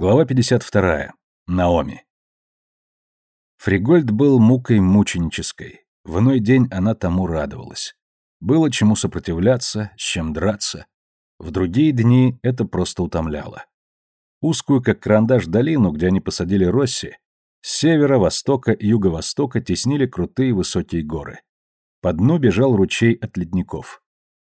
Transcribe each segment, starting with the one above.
Глава 52. Наоми. Фригольд был мукой мученической. В иной день она тому радовалась. Было чему сопротивляться, с чем драться. В другие дни это просто утомляло. Узкую, как карандаш, долину, где они посадили Росси, с севера, востока и юго-востока теснили крутые высокие горы. По дну бежал ручей от ледников.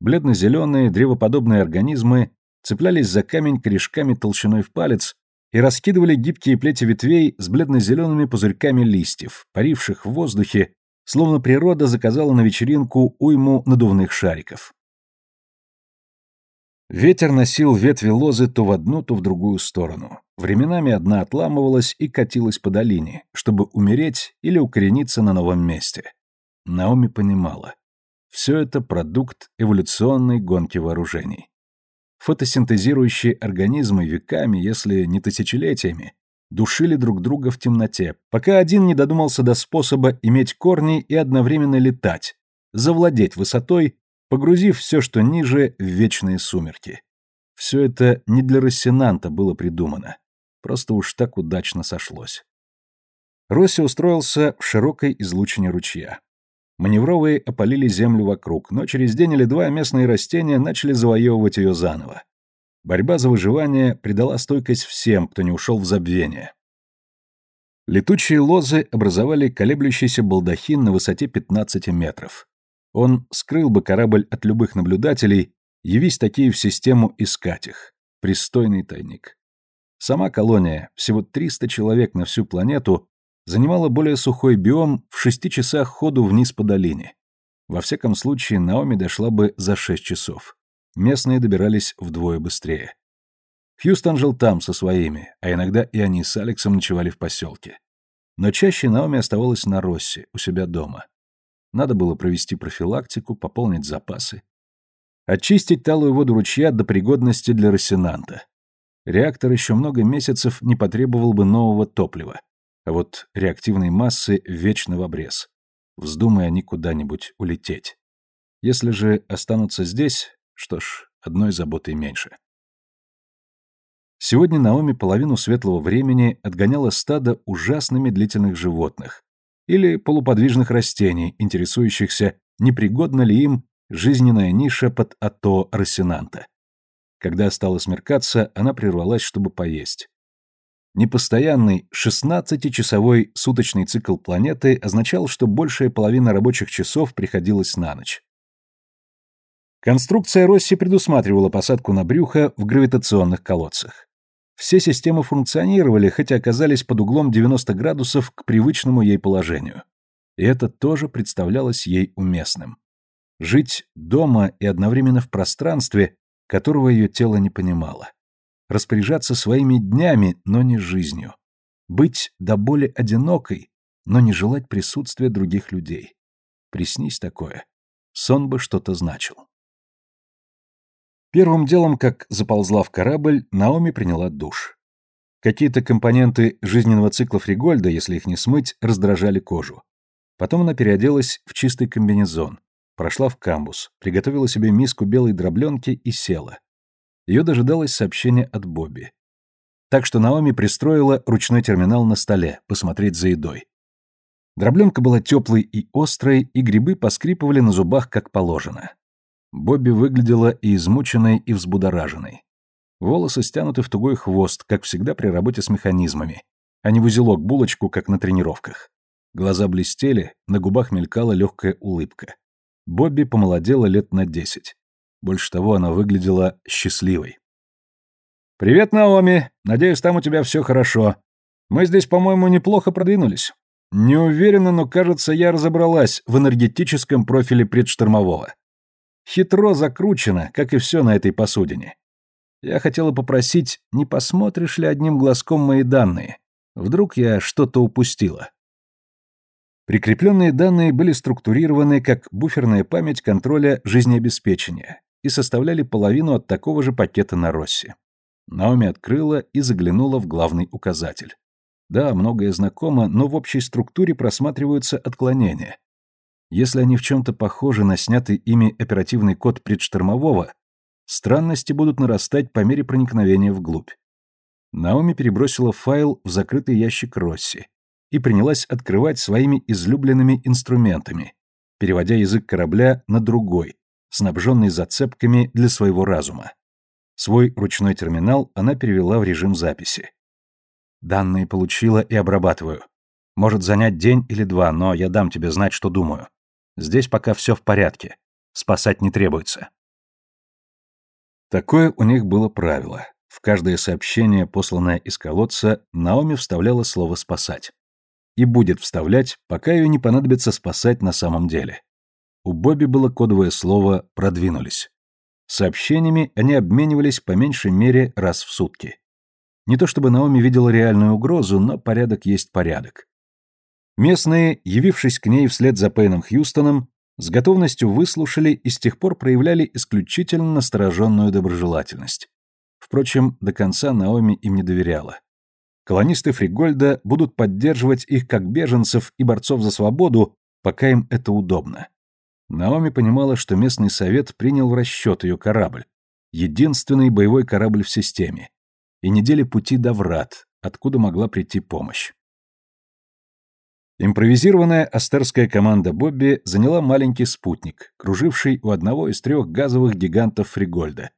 Бледно-зеленые, древоподобные организмы цеплялись за камень корешками толщиной в палец и раскидывали гибкие плети ветвей с бледно-зелеными пузырьками листьев, паривших в воздухе, словно природа заказала на вечеринку уйму надувных шариков. Ветер носил ветви лозы то в одну, то в другую сторону. Временами одна отламывалась и катилась по долине, чтобы умереть или укорениться на новом месте. Наоми понимала. Все это продукт эволюционной гонки вооружений. Фотосинтезирующие организмы веками, если не тысячелетиями, душили друг друга в темноте, пока один не додумался до способа иметь корни и одновременно летать, завладеть высотой, погрузив все, что ниже, в вечные сумерки. Все это не для Рассенанта было придумано. Просто уж так удачно сошлось. Росси устроился в широкой излучине ручья. Маневровые опалили землю вокруг, но через день или два местные растения начали завоевывать ее заново. Борьба за выживание придала стойкость всем, кто не ушел в забвение. Летучие лозы образовали колеблющийся балдахин на высоте 15 метров. Он скрыл бы корабль от любых наблюдателей, явись такие в систему искать их. Пристойный тайник. Сама колония, всего 300 человек на всю планету, занимала более сухой биом в шести часах ходу вниз по долине. Во всяком случае, Наоми дошла бы за шесть часов. Местные добирались вдвое быстрее. Хьюстон жил там со своими, а иногда и они с Алексом ночевали в поселке. Но чаще Наоми оставалась на Россе, у себя дома. Надо было провести профилактику, пополнить запасы. Очистить талую воду ручья до пригодности для рассенанта. Реактор еще много месяцев не потребовал бы нового топлива а вот реактивной массы вечно в обрез. Вздумай они куда-нибудь улететь. Если же останутся здесь, что ж, одной заботой меньше. Сегодня Наоми половину светлого времени отгоняла стадо ужасными длительных животных или полуподвижных растений, интересующихся, непригодна ли им жизненная ниша под ато Рассенанта. Когда стало смеркаться, она прервалась, чтобы поесть. Непостоянный 16-часовой суточный цикл планеты означал, что большая половина рабочих часов приходилась на ночь. Конструкция Росси предусматривала посадку на брюхо в гравитационных колодцах. Все системы функционировали, хотя оказались под углом 90 градусов к привычному ей положению. И это тоже представлялось ей уместным. Жить дома и одновременно в пространстве, которого ее тело не понимало распоряжаться своими днями, но не жизнью, быть до боли одинокой, но не желать присутствия других людей. Приснись такое. Сон бы что-то значил. Первым делом, как заползла в корабль, Наоми приняла душ. Какие-то компоненты жизненного цикла Фригольда, если их не смыть, раздражали кожу. Потом она переоделась в чистый комбинезон, прошла в камбус, приготовила себе миску белой дробленки и села ее дожидалось сообщение от Бобби. Так что Наоми пристроила ручной терминал на столе, посмотреть за едой. Дробленка была теплой и острой, и грибы поскрипывали на зубах, как положено. Бобби выглядела и измученной, и взбудораженной. Волосы стянуты в тугой хвост, как всегда при работе с механизмами, а не в узелок булочку, как на тренировках. Глаза блестели, на губах мелькала легкая улыбка. Бобби помолодела лет на десять. Больше того, она выглядела счастливой. «Привет, Наоми. Надеюсь, там у тебя все хорошо. Мы здесь, по-моему, неплохо продвинулись. Не уверена, но, кажется, я разобралась в энергетическом профиле предштормового. Хитро закручено, как и все на этой посудине. Я хотела попросить, не посмотришь ли одним глазком мои данные? Вдруг я что-то упустила?» Прикрепленные данные были структурированы как буферная память контроля жизнеобеспечения, и составляли половину от такого же пакета на Росси. Наоми открыла и заглянула в главный указатель. Да, многое знакомо, но в общей структуре просматриваются отклонения. Если они в чем-то похожи на снятый ими оперативный код предштормового, странности будут нарастать по мере проникновения вглубь. Наоми перебросила файл в закрытый ящик Росси и принялась открывать своими излюбленными инструментами, переводя язык корабля на другой, снабженный зацепками для своего разума. Свой ручной терминал она перевела в режим записи. «Данные получила и обрабатываю. Может занять день или два, но я дам тебе знать, что думаю. Здесь пока все в порядке. Спасать не требуется». Такое у них было правило. В каждое сообщение, посланное из колодца, Наоми вставляла слово «спасать». И будет вставлять, пока ее не понадобится спасать на самом деле. У Бобби было кодовое слово «продвинулись». Сообщениями они обменивались по меньшей мере раз в сутки. Не то чтобы Наоми видела реальную угрозу, но порядок есть порядок. Местные, явившись к ней вслед за Пейном Хьюстоном, с готовностью выслушали и с тех пор проявляли исключительно настороженную доброжелательность. Впрочем, до конца Наоми им не доверяла. Колонисты Фригольда будут поддерживать их как беженцев и борцов за свободу, пока им это удобно. Наоми понимала, что местный совет принял в расчет ее корабль, единственный боевой корабль в системе, и недели пути до врат, откуда могла прийти помощь. Импровизированная астерская команда Бобби заняла маленький спутник, круживший у одного из трех газовых гигантов Фригольда.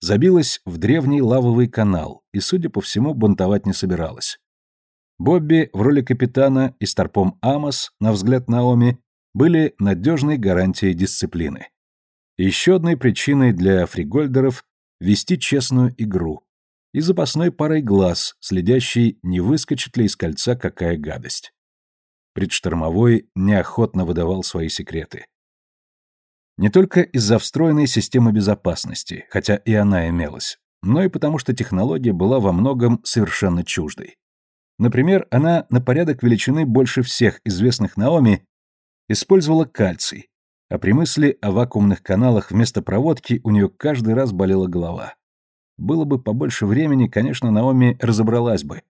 Забилась в древний лавовый канал и, судя по всему, бунтовать не собиралась. Бобби в роли капитана и старпом Амос, на взгляд Наоми, были надежной гарантией дисциплины. еще одной причиной для фригольдеров вести честную игру и запасной парой глаз, следящий, не выскочит ли из кольца какая гадость. Предштормовой неохотно выдавал свои секреты. Не только из-за встроенной системы безопасности, хотя и она имелась, но и потому что технология была во многом совершенно чуждой. Например, она на порядок величины больше всех известных Наоми Использовала кальций, а при мысли о вакуумных каналах вместо проводки у нее каждый раз болела голова. Было бы побольше времени, конечно, Наоми разобралась бы.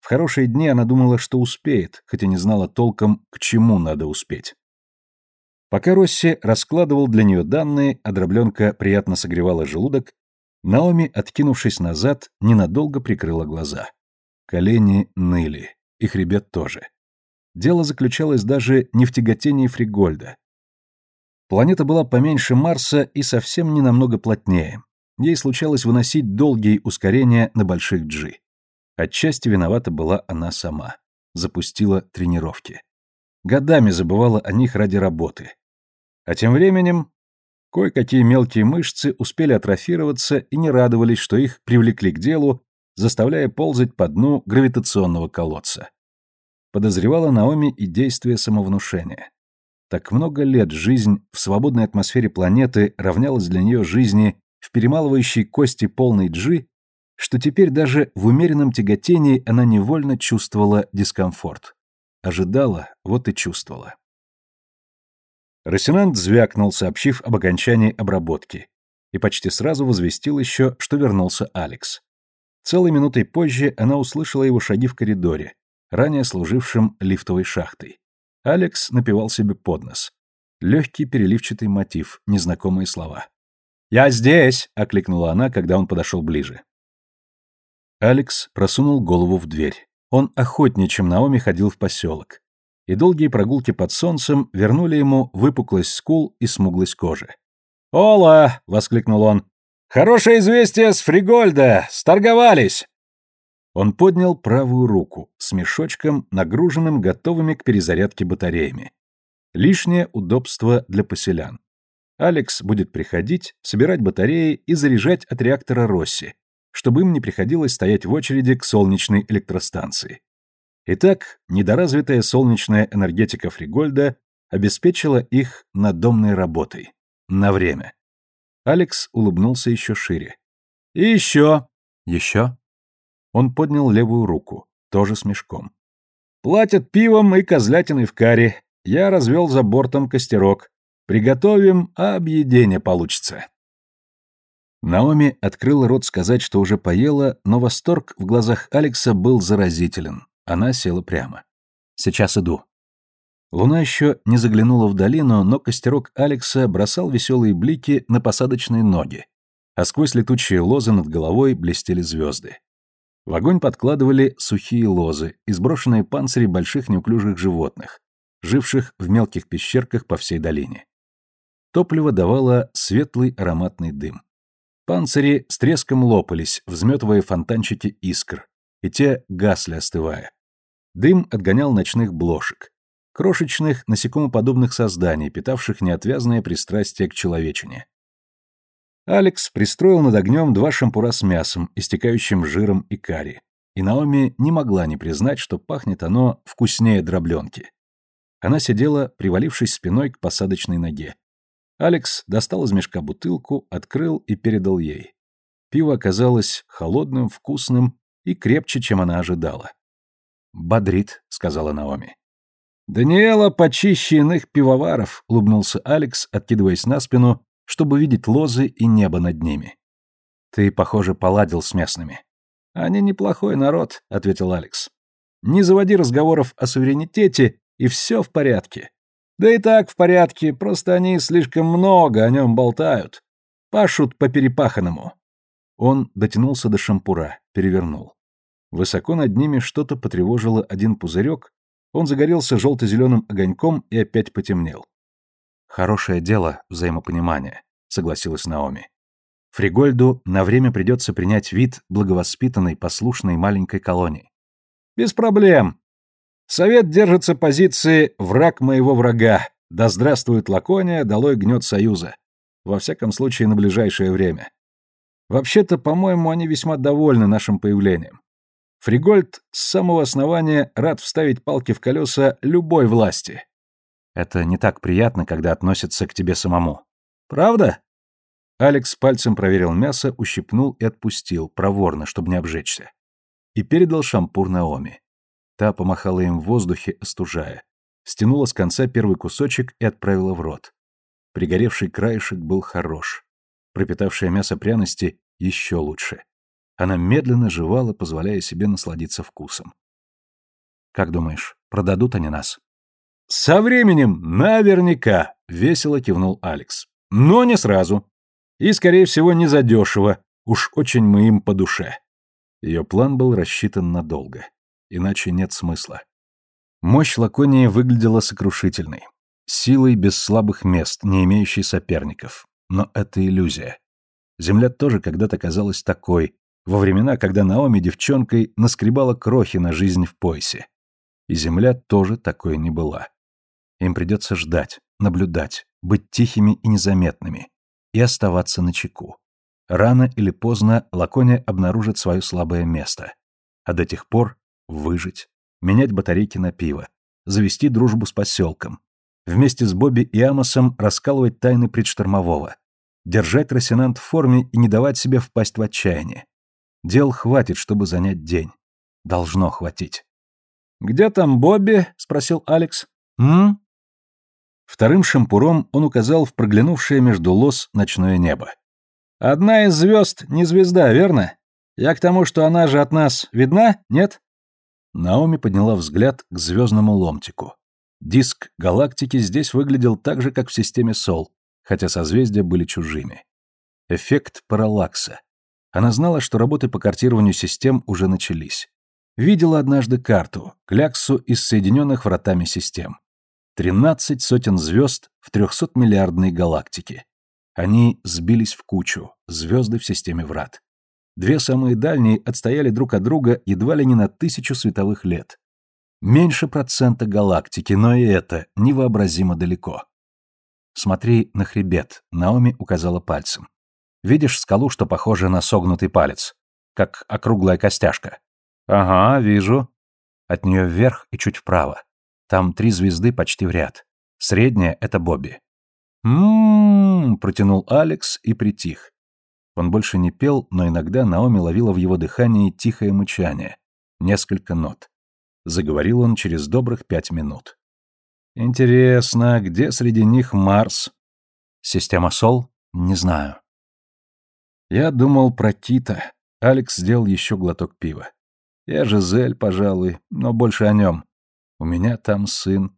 В хорошие дни она думала, что успеет, хотя не знала толком, к чему надо успеть. Пока Росси раскладывал для нее данные, а дробленка приятно согревала желудок, Наоми, откинувшись назад, ненадолго прикрыла глаза. Колени ныли, и хребет тоже. Дело заключалось даже не в тяготении Фригольда. Планета была поменьше Марса и совсем не намного плотнее. Ей случалось выносить долгие ускорения на больших G. Отчасти виновата была она сама. Запустила тренировки. Годами забывала о них ради работы. А тем временем кое-какие мелкие мышцы успели атрофироваться и не радовались, что их привлекли к делу, заставляя ползать по дну гравитационного колодца подозревала Наоми и действие самовнушения. Так много лет жизнь в свободной атмосфере планеты равнялась для нее жизни в перемалывающей кости полной джи, что теперь даже в умеренном тяготении она невольно чувствовала дискомфорт. Ожидала, вот и чувствовала. Рассенант звякнул, сообщив об окончании обработки, и почти сразу возвестил еще, что вернулся Алекс. Целой минутой позже она услышала его шаги в коридоре, ранее служившим лифтовой шахтой. Алекс напевал себе под нос. Легкий переливчатый мотив, незнакомые слова. «Я здесь!» — окликнула она, когда он подошел ближе. Алекс просунул голову в дверь. Он охотнее, чем Наоми, ходил в поселок. И долгие прогулки под солнцем вернули ему выпуклость скул и смуглость кожи. «Ола!» — воскликнул он. «Хорошее известие с Фригольда! Сторговались!» Он поднял правую руку с мешочком, нагруженным готовыми к перезарядке батареями. Лишнее удобство для поселян. Алекс будет приходить, собирать батареи и заряжать от реактора Росси, чтобы им не приходилось стоять в очереди к солнечной электростанции. Итак, недоразвитая солнечная энергетика Фригольда обеспечила их надомной работой. На время. Алекс улыбнулся еще шире. «И еще!» «Еще?» Он поднял левую руку, тоже с мешком. «Платят пивом и козлятиной в каре. Я развел за бортом костерок. Приготовим, а объедение получится». Наоми открыла рот сказать, что уже поела, но восторг в глазах Алекса был заразителен. Она села прямо. «Сейчас иду». Луна еще не заглянула в долину, но костерок Алекса бросал веселые блики на посадочные ноги, а сквозь летучие лозы над головой блестели звезды. В огонь подкладывали сухие лозы и сброшенные панцири больших неуклюжих животных, живших в мелких пещерках по всей долине. Топливо давало светлый ароматный дым. Панцири с треском лопались, взметывая фонтанчики искр, и те гасли, остывая. Дым отгонял ночных блошек, крошечных, насекомоподобных созданий, питавших неотвязное пристрастие к человечине. Алекс пристроил над огнем два шампура с мясом, истекающим жиром и карри, и Наоми не могла не признать, что пахнет оно вкуснее дробленки. Она сидела, привалившись спиной к посадочной ноге. Алекс достал из мешка бутылку, открыл и передал ей. Пиво оказалось холодным, вкусным и крепче, чем она ожидала. «Бодрит», — сказала Наоми. «Даниэла почище иных пивоваров», — улыбнулся Алекс, откидываясь на спину, чтобы видеть лозы и небо над ними. «Ты, похоже, поладил с местными». «Они неплохой народ», — ответил Алекс. «Не заводи разговоров о суверенитете, и все в порядке. Да и так в порядке, просто они слишком много о нем болтают. Пашут по перепаханному». Он дотянулся до шампура, перевернул. Высоко над ними что-то потревожило один пузырек, он загорелся желто-зеленым огоньком и опять потемнел. «Хорошее дело, взаимопонимание», — согласилась Наоми. Фригольду на время придется принять вид благовоспитанной, послушной маленькой колонии. «Без проблем. Совет держится позиции «враг моего врага». Да здравствует Лакония, долой гнет Союза. Во всяком случае, на ближайшее время. Вообще-то, по-моему, они весьма довольны нашим появлением. Фригольд с самого основания рад вставить палки в колеса любой власти. Это не так приятно, когда относятся к тебе самому. Правда? Алекс пальцем проверил мясо, ущипнул и отпустил, проворно, чтобы не обжечься. И передал шампур Наоми. Та помахала им в воздухе, остужая. Стянула с конца первый кусочек и отправила в рот. Пригоревший краешек был хорош. Пропитавшее мясо пряности еще лучше. Она медленно жевала, позволяя себе насладиться вкусом. «Как думаешь, продадут они нас?» «Со временем, наверняка», — весело кивнул Алекс. «Но не сразу. И, скорее всего, не задешево. Уж очень мы им по душе». Ее план был рассчитан надолго. Иначе нет смысла. Мощь Лаконии выглядела сокрушительной. Силой без слабых мест, не имеющей соперников. Но это иллюзия. Земля тоже когда-то казалась такой, во времена, когда Наоми девчонкой наскребала крохи на жизнь в поясе. И земля тоже такой не была. Им придется ждать, наблюдать, быть тихими и незаметными, и оставаться на чеку. Рано или поздно Лакония обнаружит свое слабое место. А до тех пор выжить, менять батарейки на пиво, завести дружбу с поселком, вместе с Бобби и Амосом раскалывать тайны предштормового, держать Росинант в форме и не давать себе впасть в отчаяние. Дел хватит, чтобы занять день. Должно хватить. «Где там Бобби?» — спросил Алекс. «М?» Вторым шампуром он указал в проглянувшее между лос ночное небо. «Одна из звезд не звезда, верно? Я к тому, что она же от нас видна, нет?» Наоми подняла взгляд к звездному ломтику. Диск галактики здесь выглядел так же, как в системе Сол, хотя созвездия были чужими. Эффект параллакса. Она знала, что работы по картированию систем уже начались. Видела однажды карту, кляксу из соединенных вратами систем. Тринадцать сотен звезд в трехсотмиллиардной галактике. Они сбились в кучу, звезды в системе врат. Две самые дальние отстояли друг от друга едва ли не на тысячу световых лет. Меньше процента галактики, но и это невообразимо далеко. «Смотри на хребет», — Наоми указала пальцем. Видишь скалу, что похожа на согнутый палец? Как округлая костяшка. Ага, вижу. От нее вверх и чуть вправо. Там три звезды почти в ряд. Средняя — это Бобби. «М-м-м», протянул Алекс и притих. Он больше не пел, но иногда Наоми ловила в его дыхании тихое мычание. Несколько нот. Заговорил он через добрых пять минут. «Интересно, где среди них Марс?» «Система Сол? Не знаю. Я думал про Кита. Алекс сделал еще глоток пива. Я Жизель, пожалуй, но больше о нем. У меня там сын.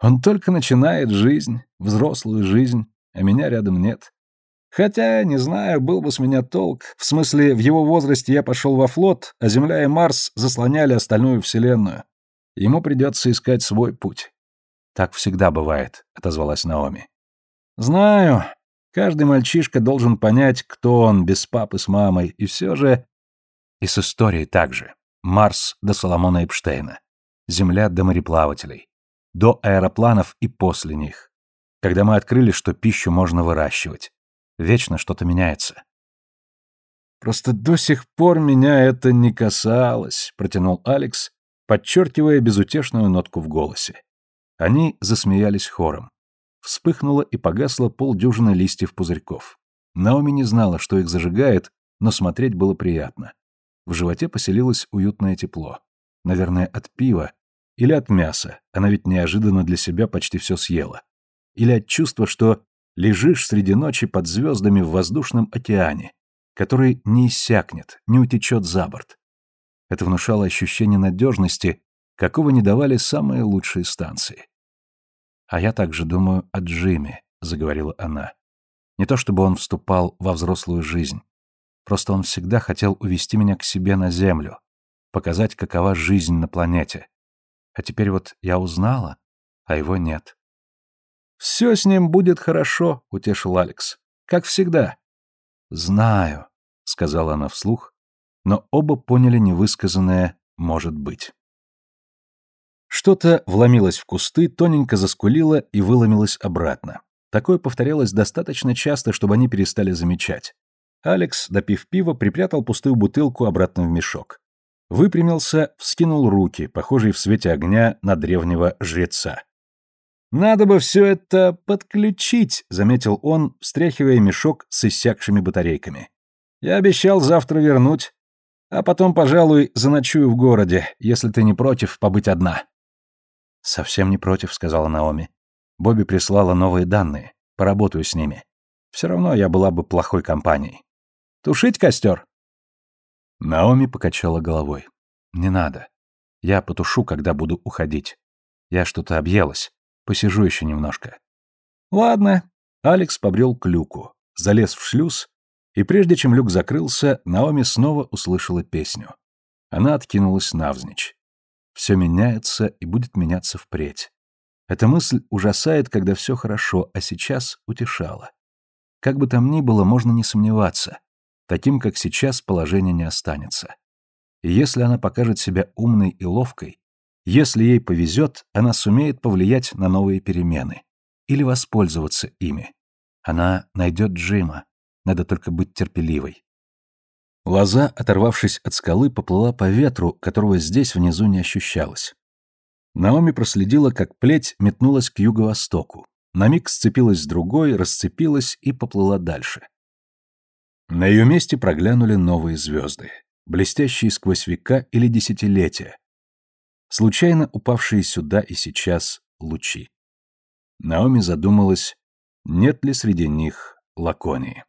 Он только начинает жизнь, взрослую жизнь, а меня рядом нет. Хотя, не знаю, был бы с меня толк. В смысле, в его возрасте я пошел во флот, а Земля и Марс заслоняли остальную Вселенную. Ему придется искать свой путь. Так всегда бывает, отозвалась Наоми. Знаю. Каждый мальчишка должен понять, кто он без папы с мамой, и все же... И с историей также. Марс до Соломона Эпштейна. Земля до мореплавателей. До аэропланов и после них. Когда мы открыли, что пищу можно выращивать. Вечно что-то меняется. Просто до сих пор меня это не касалось, протянул Алекс, подчеркивая безутешную нотку в голосе. Они засмеялись хором. Вспыхнуло и погасло полдюжины листьев пузырьков. Наоми не знала, что их зажигает, но смотреть было приятно. В животе поселилось уютное тепло. Наверное, от пива или от мяса, она ведь неожиданно для себя почти все съела. Или от чувства, что лежишь среди ночи под звездами в воздушном океане, который не иссякнет, не утечет за борт. Это внушало ощущение надежности, какого не давали самые лучшие станции. «А я также думаю о Джиме», — заговорила она. «Не то чтобы он вступал во взрослую жизнь. Просто он всегда хотел увести меня к себе на Землю, показать, какова жизнь на планете. А теперь вот я узнала, а его нет». «Все с ним будет хорошо», — утешил Алекс. «Как всегда». «Знаю», — сказала она вслух, но оба поняли невысказанное «может быть». Что-то вломилось в кусты, тоненько заскулило и выломилось обратно. Такое повторялось достаточно часто, чтобы они перестали замечать. Алекс, допив пива, припрятал пустую бутылку обратно в мешок. Выпрямился, вскинул руки, похожие в свете огня на древнего жреца. «Надо бы все это подключить», — заметил он, встряхивая мешок с иссякшими батарейками. «Я обещал завтра вернуть. А потом, пожалуй, заночую в городе, если ты не против побыть одна». «Совсем не против», — сказала Наоми. «Бобби прислала новые данные. Поработаю с ними. Все равно я была бы плохой компанией. Тушить костер?» Наоми покачала головой. «Не надо. Я потушу, когда буду уходить. Я что-то объелась. Посижу еще немножко». «Ладно». Алекс побрел к люку, залез в шлюз, и прежде чем люк закрылся, Наоми снова услышала песню. Она откинулась навзничь. Все меняется и будет меняться впредь. Эта мысль ужасает, когда все хорошо, а сейчас утешала. Как бы там ни было, можно не сомневаться. Таким, как сейчас, положение не останется. И если она покажет себя умной и ловкой, если ей повезет, она сумеет повлиять на новые перемены. Или воспользоваться ими. Она найдет Джима. Надо только быть терпеливой. Лоза, оторвавшись от скалы, поплыла по ветру, которого здесь внизу не ощущалось. Наоми проследила, как плеть метнулась к юго-востоку. На миг сцепилась с другой, расцепилась и поплыла дальше. На ее месте проглянули новые звезды, блестящие сквозь века или десятилетия. Случайно упавшие сюда и сейчас лучи. Наоми задумалась, нет ли среди них Лаконии.